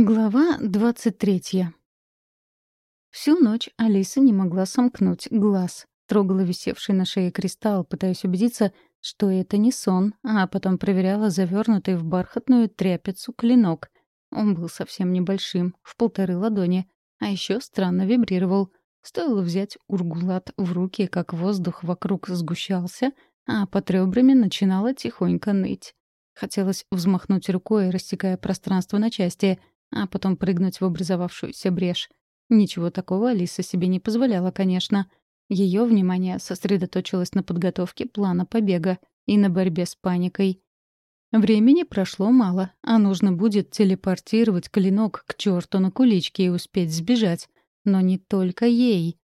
Глава двадцать третья. Всю ночь Алиса не могла сомкнуть глаз. Трогала висевший на шее кристалл, пытаясь убедиться, что это не сон, а потом проверяла завернутый в бархатную тряпицу клинок. Он был совсем небольшим, в полторы ладони, а еще странно вибрировал. Стоило взять ургулат в руки, как воздух вокруг сгущался, а под ребрами начинало тихонько ныть. Хотелось взмахнуть рукой, рассекая пространство на части — а потом прыгнуть в образовавшуюся брешь. Ничего такого Алиса себе не позволяла, конечно. Ее внимание сосредоточилось на подготовке плана побега и на борьбе с паникой. Времени прошло мало, а нужно будет телепортировать клинок к черту на куличке и успеть сбежать. Но не только ей.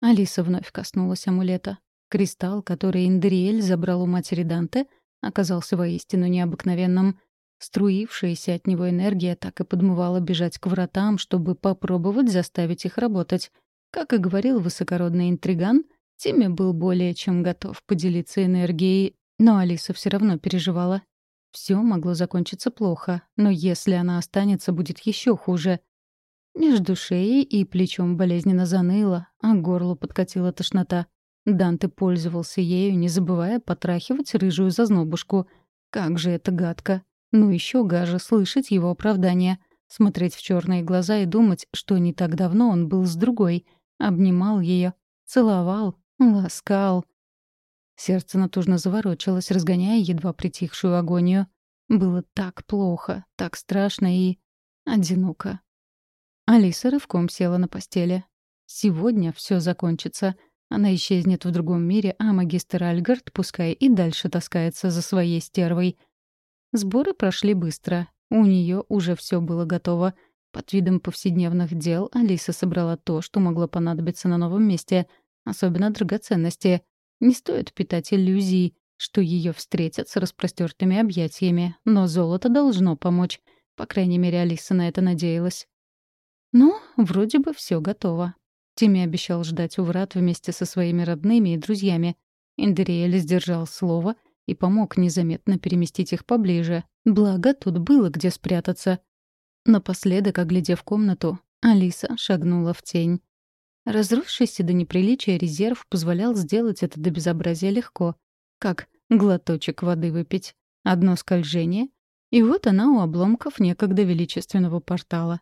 Алиса вновь коснулась амулета. Кристалл, который Индриэль забрал у матери Данте, оказался воистину необыкновенным — Струившаяся от него энергия так и подмывала бежать к вратам, чтобы попробовать заставить их работать. Как и говорил высокородный интриган, Тимми был более чем готов поделиться энергией, но Алиса все равно переживала. Все могло закончиться плохо, но если она останется, будет еще хуже. Между шеей и плечом болезненно заныло, а к горлу подкатила тошнота. Данте пользовался ею, не забывая потрахивать рыжую зазнобушку. Как же это гадко. Ну еще гаже слышать его оправдание, смотреть в черные глаза и думать, что не так давно он был с другой, обнимал ее, целовал, ласкал. Сердце натужно заворочилось, разгоняя едва притихшую агонию. Было так плохо, так страшно и... одиноко. Алиса рывком села на постели. Сегодня все закончится. Она исчезнет в другом мире, а магистр Альгард пускай и дальше таскается за своей стервой — Сборы прошли быстро. У нее уже все было готово. Под видом повседневных дел Алиса собрала то, что могло понадобиться на новом месте, особенно драгоценности. Не стоит питать иллюзий, что ее встретят с распростертыми объятиями, но золото должно помочь. По крайней мере, Алиса на это надеялась. Ну, вроде бы все готово. Тимми обещал ждать у врат вместе со своими родными и друзьями. Индериэль сдержал слово — и помог незаметно переместить их поближе. Благо, тут было где спрятаться. Напоследок, оглядев комнату, Алиса шагнула в тень. Разросшийся до неприличия резерв позволял сделать это до безобразия легко. Как глоточек воды выпить. Одно скольжение, и вот она у обломков некогда величественного портала.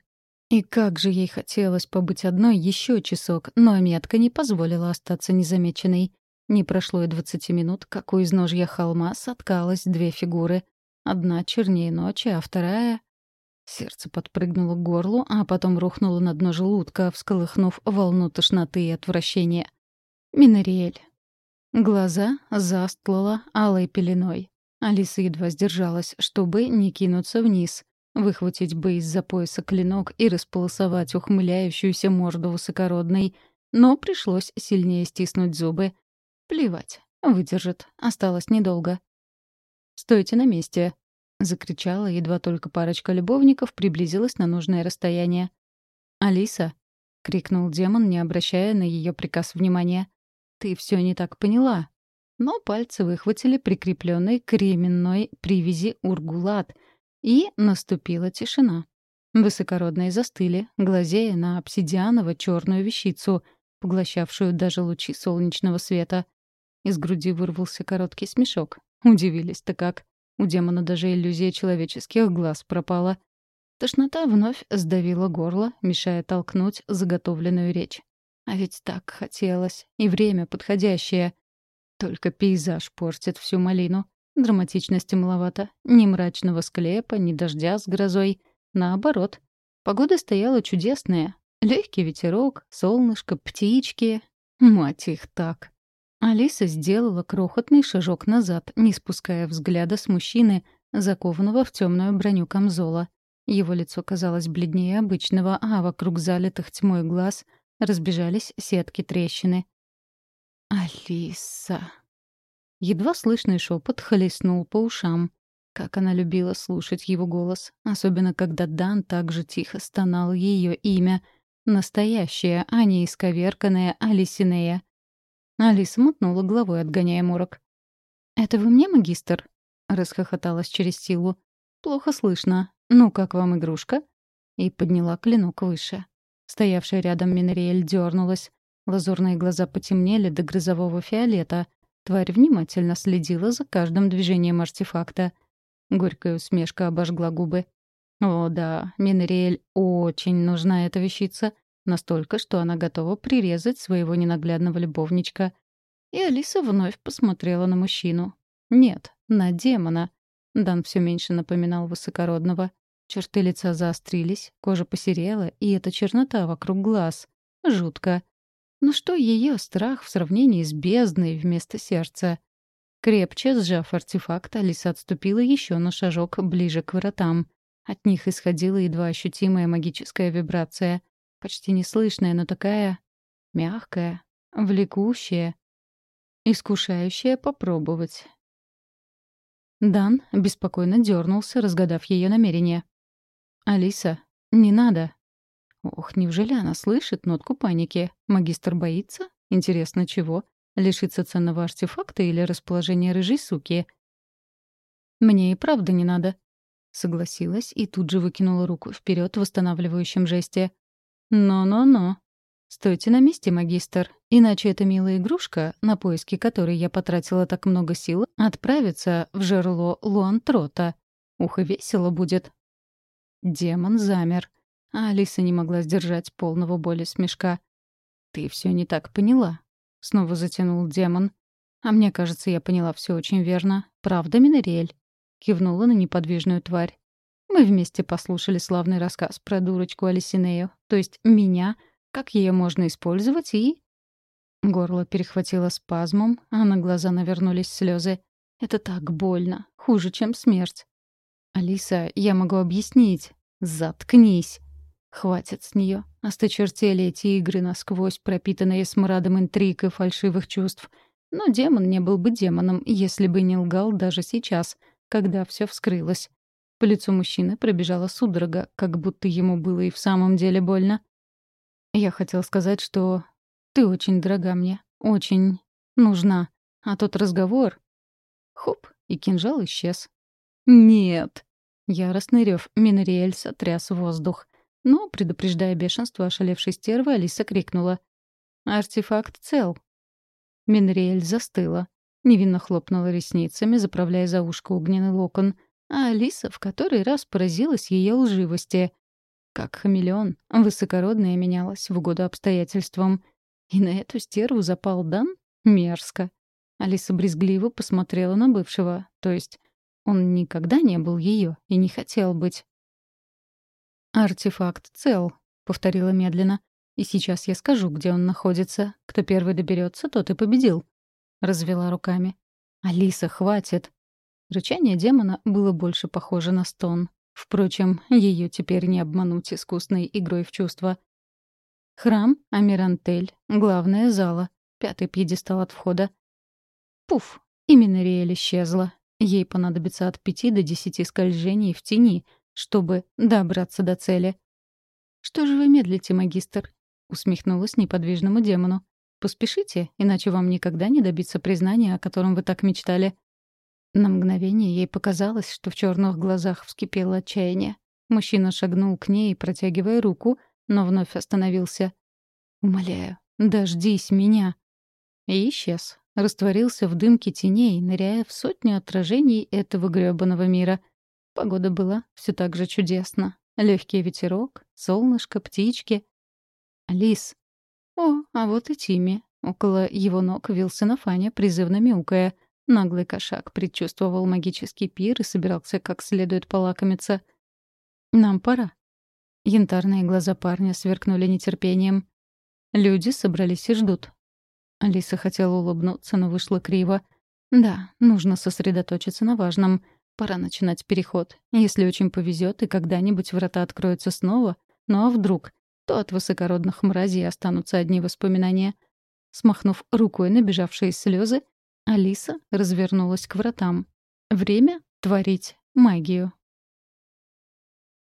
И как же ей хотелось побыть одной еще часок, но метка не позволила остаться незамеченной. Не прошло и двадцати минут, как у изножья холма соткалось две фигуры. Одна чернее ночи, а вторая... Сердце подпрыгнуло к горлу, а потом рухнуло на дно желудка, всколыхнув волну тошноты и отвращения. Минариэль. Глаза застлала алой пеленой. Алиса едва сдержалась, чтобы не кинуться вниз, выхватить бы из-за пояса клинок и располосовать ухмыляющуюся морду высокородной, но пришлось сильнее стиснуть зубы, Плевать. Выдержит. Осталось недолго. «Стойте на месте!» — закричала, едва только парочка любовников приблизилась на нужное расстояние. «Алиса!» — крикнул демон, не обращая на ее приказ внимания. «Ты все не так поняла!» Но пальцы выхватили прикрепленный к ременной привязи ургулат, и наступила тишина. Высокородные застыли, глазея на обсидианово черную вещицу, поглощавшую даже лучи солнечного света — из груди вырвался короткий смешок. Удивились-то как. У демона даже иллюзия человеческих глаз пропала. Тошнота вновь сдавила горло, мешая толкнуть заготовленную речь. А ведь так хотелось. И время подходящее. Только пейзаж портит всю малину. Драматичности маловато. Ни мрачного склепа, ни дождя с грозой. Наоборот. Погода стояла чудесная. Легкий ветерок, солнышко, птички. Мать их так. Алиса сделала крохотный шажок назад, не спуская взгляда с мужчины, закованного в темную броню камзола. Его лицо казалось бледнее обычного, а вокруг залитых тьмой глаз разбежались сетки трещины. «Алиса!» Едва слышный шепот хлестнул по ушам. Как она любила слушать его голос, особенно когда Дан так же тихо стонал ее имя. Настоящее, а не исковерканное Алисинея. Алиса мотнула головой, отгоняя морок. «Это вы мне, магистр?» — расхохоталась через силу. «Плохо слышно. Ну, как вам игрушка?» и подняла клинок выше. Стоявшая рядом Минериэль дернулась. Лазурные глаза потемнели до грозового фиолета. Тварь внимательно следила за каждым движением артефакта. Горькая усмешка обожгла губы. О да, Минериэль очень нужна эта вещица. Настолько, что она готова прирезать своего ненаглядного любовничка. И Алиса вновь посмотрела на мужчину. Нет, на демона. Дан все меньше напоминал высокородного. Черты лица заострились, кожа посерела, и эта чернота вокруг глаз. Жутко. Но что ее страх в сравнении с бездной вместо сердца? Крепче сжав артефакт, Алиса отступила еще на шажок ближе к воротам. От них исходила едва ощутимая магическая вибрация. Почти неслышная, но такая мягкая, влекущая, искушающая попробовать. Дан беспокойно дернулся, разгадав ее намерение. «Алиса, не надо». Ох, неужели она слышит нотку паники? Магистр боится? Интересно, чего? Лишиться ценного артефакта или расположения рыжей суки? «Мне и правда не надо», — согласилась и тут же выкинула руку вперед в восстанавливающем жесте. «Но-но-но. Стойте на месте, магистр, иначе эта милая игрушка, на поиски которой я потратила так много сил, отправится в жерло Луантрота. Ухо весело будет». Демон замер, а Алиса не могла сдержать полного боли смешка. «Ты все не так поняла», — снова затянул демон. «А мне кажется, я поняла все очень верно. Правда, Минериэль?» — кивнула на неподвижную тварь. Мы вместе послушали славный рассказ про дурочку Алисинею, то есть меня, как ее можно использовать и... Горло перехватило спазмом, а на глаза навернулись слезы. Это так больно, хуже, чем смерть. «Алиса, я могу объяснить». «Заткнись!» Хватит с нее. Осточертели эти игры насквозь, пропитанные смрадом интриг и фальшивых чувств. Но демон не был бы демоном, если бы не лгал даже сейчас, когда все вскрылось. По лицу мужчины пробежала судорога, как будто ему было и в самом деле больно. Я хотел сказать, что ты очень дорога мне, очень нужна. А тот разговор... Хоп, и кинжал исчез. «Нет!» Яростный рев Минериэль сотряс воздух. Но, предупреждая бешенство ошалевшей стервы, Алиса крикнула. «Артефакт цел!» Минериэль застыла. Невинно хлопнула ресницами, заправляя за ушко огненный локон. А Алиса в который раз поразилась ее лживости. Как хамелеон, высокородная менялась в угоду обстоятельствам. И на эту стерву запал Дан? Мерзко. Алиса брезгливо посмотрела на бывшего, то есть он никогда не был ее и не хотел быть. «Артефакт цел», — повторила медленно. «И сейчас я скажу, где он находится. Кто первый доберется, тот и победил». Развела руками. «Алиса, хватит!» Рычание демона было больше похоже на стон. Впрочем, ее теперь не обмануть искусной игрой в чувства. Храм Амирантель, главная зала, пятый пьедестал от входа. Пуф, именно Риэль исчезла. Ей понадобится от пяти до десяти скольжений в тени, чтобы добраться до цели. «Что же вы медлите, магистр?» — усмехнулась неподвижному демону. «Поспешите, иначе вам никогда не добиться признания, о котором вы так мечтали». На мгновение ей показалось, что в черных глазах вскипело отчаяние. Мужчина шагнул к ней, протягивая руку, но вновь остановился. «Умоляю, дождись меня!» И исчез, растворился в дымке теней, ныряя в сотню отражений этого грёбаного мира. Погода была все так же чудесна. Легкий ветерок, солнышко, птички. Лис. О, а вот и Тими. Около его ног вился на фане, призывно мяукая. Наглый кошак предчувствовал магический пир и собирался как следует полакомиться. «Нам пора». Янтарные глаза парня сверкнули нетерпением. Люди собрались и ждут. Алиса хотела улыбнуться, но вышло криво. Да, нужно сосредоточиться на важном. Пора начинать переход. Если очень повезет, и когда-нибудь врата откроются снова, ну а вдруг, то от высокородных мразей останутся одни воспоминания. Смахнув рукой набежавшие слезы, Алиса развернулась к вратам. Время творить магию.